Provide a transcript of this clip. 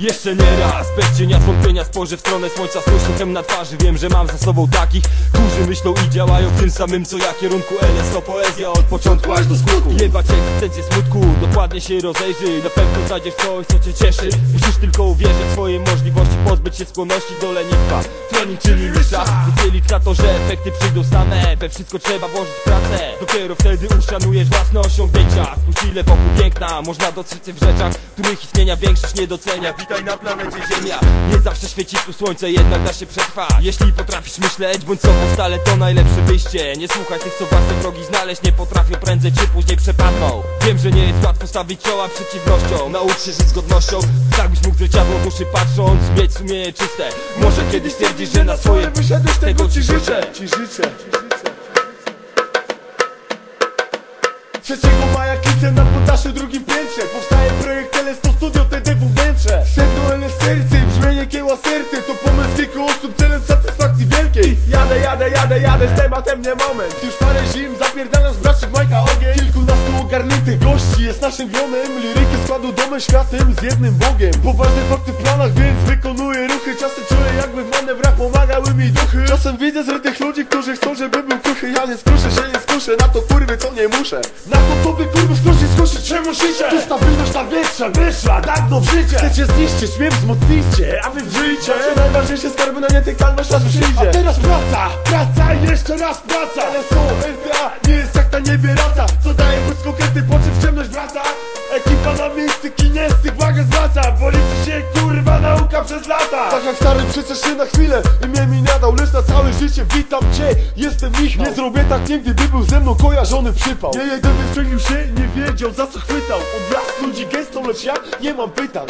Jeszcze nie raz, bez cienia zwątpienia spojrzę w stronę słońca z uśmiechem na twarzy. Wiem, że mam za sobą takich, którzy myślą i działają w tym samym co ja. Kierunku LS to poezja od początku aż do skutku Jebać egzystencję smutku, dokładnie się rozejrzyj Na pewno znajdziesz coś, co cię cieszy. Musisz tylko uwierzyć w swoje możliwości, pozbyć się skłonności do lenistwa. Trening czyni mistrza, wiedzieli na to, że efekty przyjdą same. We wszystko trzeba włożyć pracę. Dopiero wtedy uszanujesz własne osiągnięcia. Spójrz ile wokół piękna, można dotrzeć w rzeczach Których istnienia większość nie docenia Witaj na planecie Ziemia. Nie zawsze świeci tu słońce, jednak da się przetrwać. Jeśli potrafisz myśleć, bądź sobą stale to najlepsze wyjście. Nie słuchaj tych, co własne drogi znaleźć Nie potrafią. Prędzej czy później przepadną. Wiem, że nie jest łatwo stawić czoła przeciwnościom Naucz się żyć z godnością. Tak byś mógł w zwierciadło duszy patrząc Mieć sumienie czyste. Może kiedyś stwierdzisz, że na swoje wyszedłeś, tego ci życzę. Ci życzę. Trzeciego maja klipsem na poddaszu drugim piętrze. Powstaje projekt LS to studio wielkiej Jadę, jadę, jadę, jadę z tematem nie moment. Już parę zim zapierdalam z braczek Majka ogień. Kilkunastu ogarniętych gości jest naszym gronem. Liryki składu domem światem z jednym Bogiem. Poważne fakty w planach, więc wykonuję ruchy. Czasem czuję jakby w manewrach pomagały mi duchy. Czasem widzę zrytych ludzi, którzy chcą, żeby był kruchy. Ja nie skruszę się, nie skuszę na to kurwy, co nie muszę. Na to wy kurwy skruszy, skruszy, czemu szycie? Tu stabilność na wietrze wyszła, dawno w życie Chcecie zniszczyć, mnie wzmocnijcie, a wy wżyjcie Macie najważniejsze skarby na nietykalność, aż przyjdzie. A teraz praca, praca i jeszcze raz praca. Ale są LTA, nie jest jak na niebie raca przez lata. Tak jak stary przecież się na chwilę i mnie mi nadał Lecz na całe życie witam cię, jestem Michał. Nie zrobię tak nigdy, by był ze mną kojarzony przypał. Nie jeden wystrzelił się, nie wiedział za co chwytał. Od lat ludzi gęstą, lecz ja nie mam pytań